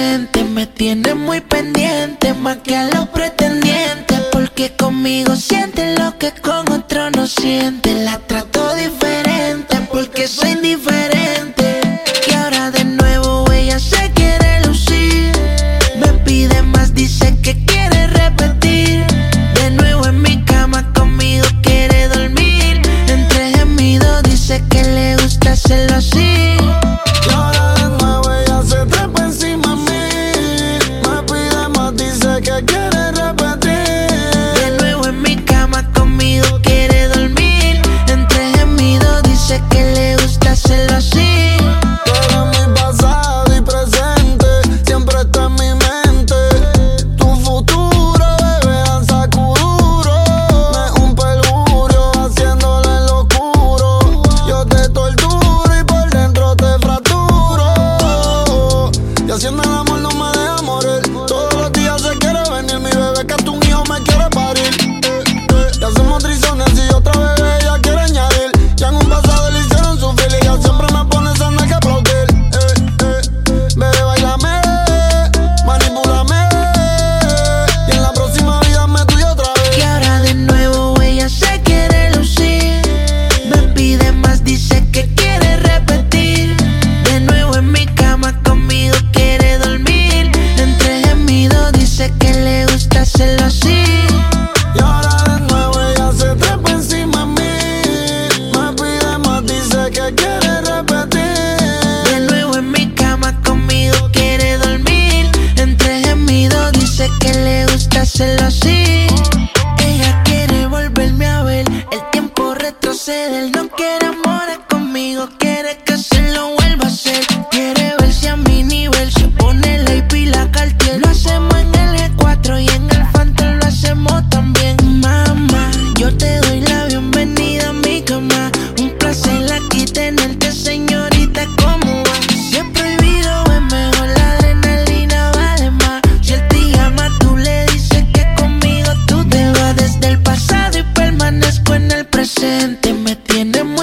Me tienes muy pendiente, más que a los pretendientes. Porque conmigo siente lo que con otro no siente. La trato diferente, porque soy indiferente. Y ahora de nuevo ella se quiere lucir. Me pide más, dice que quiere repetir. De nuevo en mi cama conmigo quiere dormir. Entre gemidos dice que le gusta hacerlo así. haciendo el hacelo así me tiene muy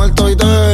muerto y te